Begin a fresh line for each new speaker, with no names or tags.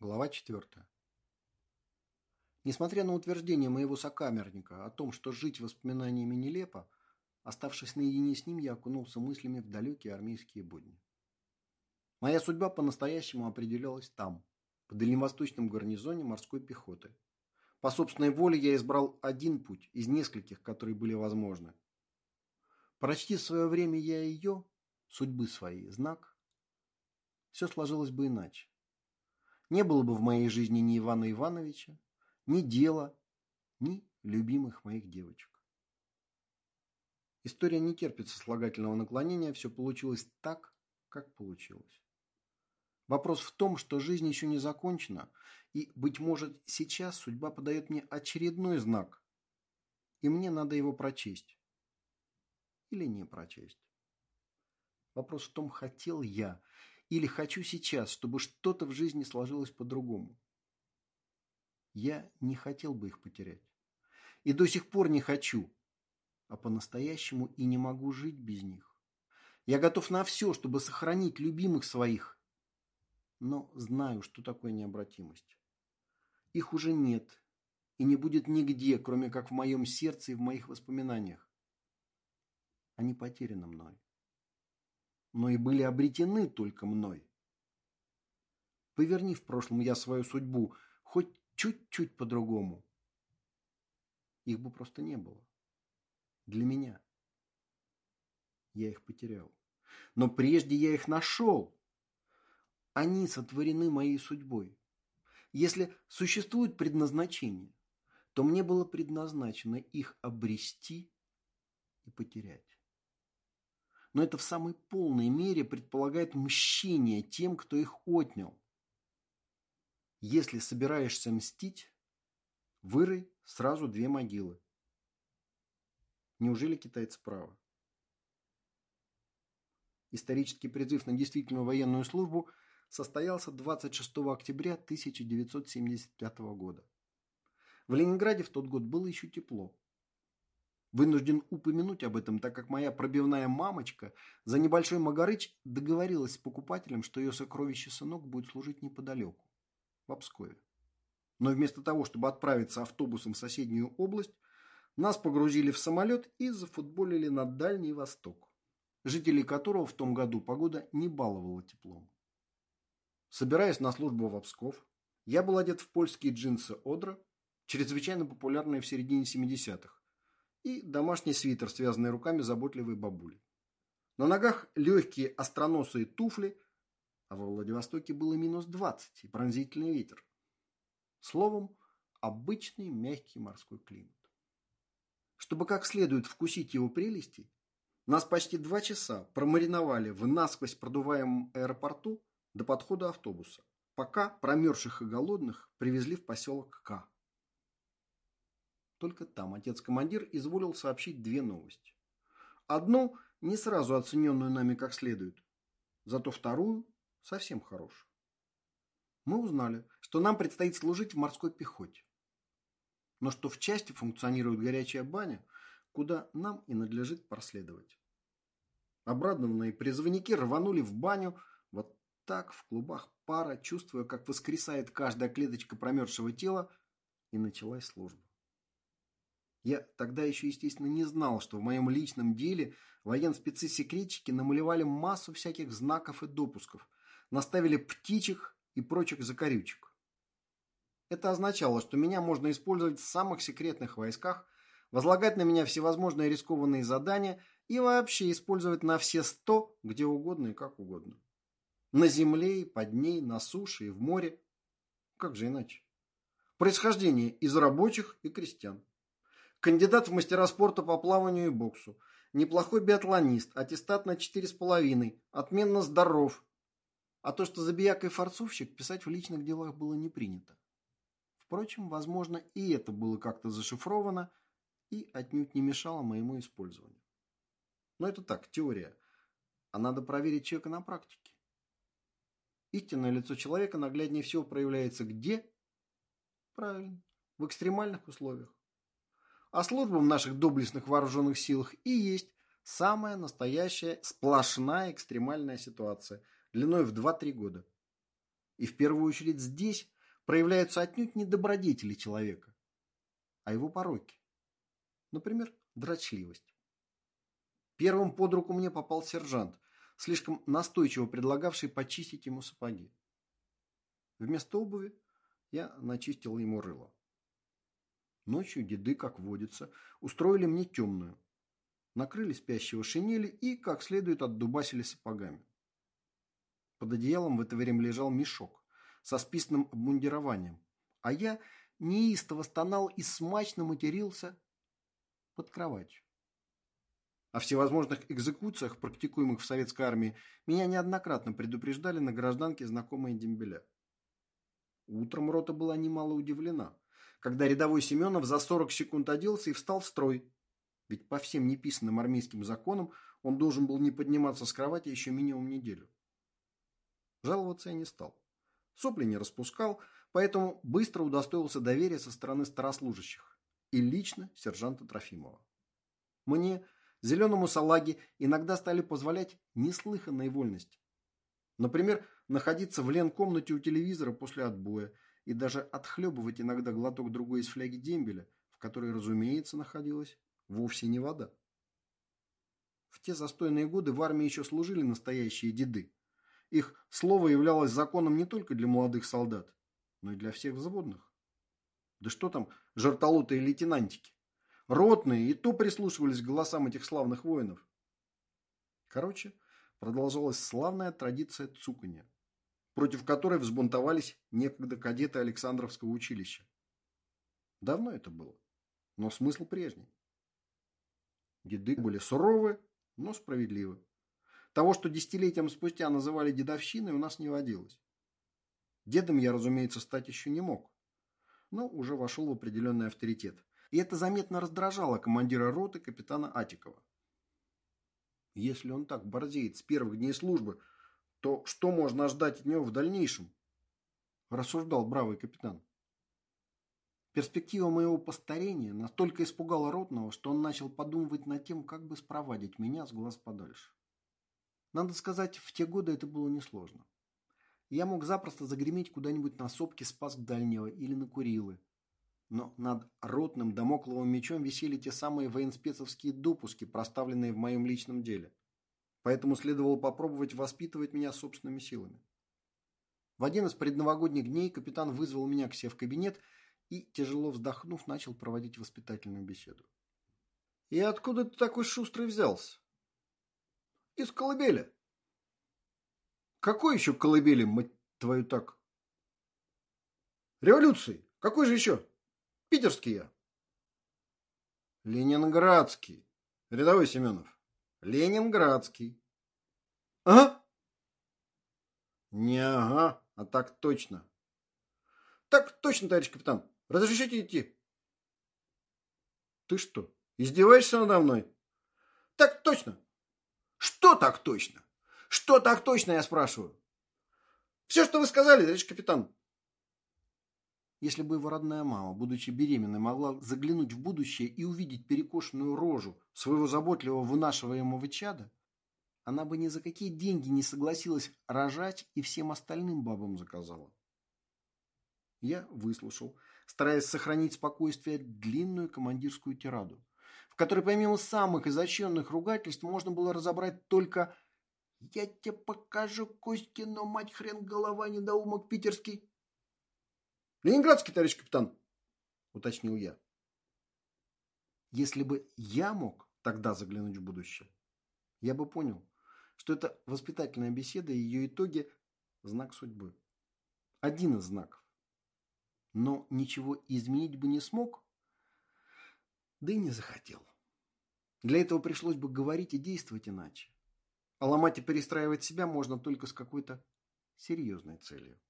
Глава 4. Несмотря на утверждение моего сокамерника о том, что жить воспоминаниями нелепо, оставшись наедине с ним, я окунулся мыслями в далекие армейские будни. Моя судьба по-настоящему определялась там, в дальневосточном гарнизоне морской пехоты. По собственной воле я избрал один путь из нескольких, которые были возможны. Прочти в свое время я ее, судьбы своей, знак, все сложилось бы иначе. Не было бы в моей жизни ни Ивана Ивановича, ни дела, ни любимых моих девочек. История не терпит сослагательного наклонения, все получилось так, как получилось. Вопрос в том, что жизнь еще не закончена, и, быть может, сейчас судьба подает мне очередной знак, и мне надо его прочесть. Или не прочесть. Вопрос в том, хотел я или хочу сейчас, чтобы что-то в жизни сложилось по-другому. Я не хотел бы их потерять. И до сих пор не хочу, а по-настоящему и не могу жить без них. Я готов на все, чтобы сохранить любимых своих, но знаю, что такое необратимость. Их уже нет и не будет нигде, кроме как в моем сердце и в моих воспоминаниях. Они потеряны мной но и были обретены только мной. Поверни в прошлом я свою судьбу хоть чуть-чуть по-другому. Их бы просто не было. Для меня. Я их потерял. Но прежде я их нашел. Они сотворены моей судьбой. Если существует предназначение, то мне было предназначено их обрести и потерять но это в самой полной мере предполагает мщение тем, кто их отнял. Если собираешься мстить, вырой сразу две могилы. Неужели китайцы правы? Исторический призыв на действительную военную службу состоялся 26 октября 1975 года. В Ленинграде в тот год было еще тепло. Вынужден упомянуть об этом, так как моя пробивная мамочка за небольшой магарыч договорилась с покупателем, что ее сокровище сынок будет служить неподалеку, в Обскове. Но вместо того, чтобы отправиться автобусом в соседнюю область, нас погрузили в самолет и зафутболили на Дальний Восток, жителей которого в том году погода не баловала теплом. Собираясь на службу в Обсков, я был одет в польские джинсы Одра, чрезвычайно популярные в середине 70-х, и домашний свитер, связанный руками заботливой бабули. На ногах легкие остроносые туфли, а во Владивостоке было минус 20 и пронзительный ветер. Словом, обычный мягкий морской климат. Чтобы как следует вкусить его прелести, нас почти два часа промариновали в насквозь продуваемом аэропорту до подхода автобуса, пока промерзших и голодных привезли в поселок К. Только там отец-командир изволил сообщить две новости. Одну, не сразу оцененную нами как следует, зато вторую совсем хорошую. Мы узнали, что нам предстоит служить в морской пехоте, но что в части функционирует горячая баня, куда нам и надлежит проследовать. Обрадованные призывники рванули в баню, вот так в клубах пара, чувствуя, как воскресает каждая клеточка промерзшего тела, и началась служба. Я тогда еще, естественно, не знал, что в моем личном деле военспецы-секретчики намалевали массу всяких знаков и допусков, наставили птичек и прочих закорючек. Это означало, что меня можно использовать в самых секретных войсках, возлагать на меня всевозможные рискованные задания и вообще использовать на все сто, где угодно и как угодно. На земле, под ней, на суше и в море. Как же иначе? Происхождение из рабочих и крестьян. Кандидат в мастера спорта по плаванию и боксу. Неплохой биатлонист, аттестат на четыре с половиной, отменно здоров. А то, что забияк и форцовщик, писать в личных делах было не принято. Впрочем, возможно, и это было как-то зашифровано и отнюдь не мешало моему использованию. Но это так, теория. А надо проверить человека на практике. Истинное лицо человека нагляднее всего проявляется где? Правильно, в экстремальных условиях а служба в наших доблестных вооруженных силах и есть самая настоящая сплошная экстремальная ситуация длиной в 2-3 года. И в первую очередь здесь проявляются отнюдь не добродетели человека, а его пороки. Например, дрочливость. Первым под руку мне попал сержант, слишком настойчиво предлагавший почистить ему сапоги. Вместо обуви я начистил ему рыло. Ночью деды, как водится, устроили мне темную. Накрыли спящего шинели и, как следует, отдубасили сапогами. Под одеялом в это время лежал мешок со списанным обмундированием, а я неистово стонал и смачно матерился под кроватью. О всевозможных экзекуциях, практикуемых в советской армии, меня неоднократно предупреждали на гражданке знакомые дембеля. Утром рота была немало удивлена, когда рядовой Семенов за 40 секунд оделся и встал в строй. Ведь по всем неписанным армейским законам он должен был не подниматься с кровати еще минимум неделю. Жаловаться я не стал. Сопли не распускал, поэтому быстро удостоился доверия со стороны старослужащих и лично сержанта Трофимова. Мне, зеленому салаге, иногда стали позволять неслыханные вольности. Например, находиться в лен-комнате у телевизора после отбоя и даже отхлебывать иногда глоток другой из фляги дембеля, в которой, разумеется, находилась вовсе не вода. В те застойные годы в армии еще служили настоящие деды. Их слово являлось законом не только для молодых солдат, но и для всех взводных. Да что там жертолотые лейтенантики. Ротные и то прислушивались к голосам этих славных воинов. Короче, продолжалась славная традиция цуканья, против которой взбунтовались некогда кадеты Александровского училища. Давно это было, но смысл прежний. Деды были суровы, но справедливы. Того, что десятилетиям спустя называли дедовщиной, у нас не водилось. Дедом я, разумеется, стать еще не мог, но уже вошел в определенный авторитет. И это заметно раздражало командира роты капитана Атикова. Если он так борзеет с первых дней службы, то что можно ожидать от него в дальнейшем? Рассуждал бравый капитан. Перспектива моего постарения настолько испугала Ротного, что он начал подумывать над тем, как бы спровадить меня с глаз подальше. Надо сказать, в те годы это было несложно. Я мог запросто загреметь куда-нибудь на сопке Спаск Дальнего или на Курилы. Но над ротным домокловым мечом висели те самые военспецовские допуски, проставленные в моем личном деле. Поэтому следовало попробовать воспитывать меня собственными силами. В один из предновогодних дней капитан вызвал меня к себе в кабинет и, тяжело вздохнув, начал проводить воспитательную беседу. «И откуда ты такой шустрый взялся?» «Из колыбели». «Какой еще колыбели, мать твою так?» «Революции! Какой же еще?» Питерский я. Ленинградский. Рядовой Семенов. Ленинградский. Ага. Не ага, а так точно. Так точно, товарищ капитан. Разрешите идти? Ты что, издеваешься надо мной? Так точно. Что так точно? Что так точно, я спрашиваю? Все, что вы сказали, товарищ капитан. Если бы его родная мама, будучи беременной, могла заглянуть в будущее и увидеть перекошенную рожу своего заботливого вынашиваемого чада, она бы ни за какие деньги не согласилась рожать и всем остальным бабам заказала. Я выслушал, стараясь сохранить спокойствие, длинную командирскую тираду, в которой помимо самых изощренных ругательств можно было разобрать только «Я тебе покажу, Коськину, мать хрен голова, недоумок питерский!» Ленинградский, товарищ капитан, уточнил я. Если бы я мог тогда заглянуть в будущее, я бы понял, что это воспитательная беседа и ее итоги – знак судьбы. Один из знаков. Но ничего изменить бы не смог, да и не захотел. Для этого пришлось бы говорить и действовать иначе. А ломать и перестраивать себя можно только с какой-то серьезной целью.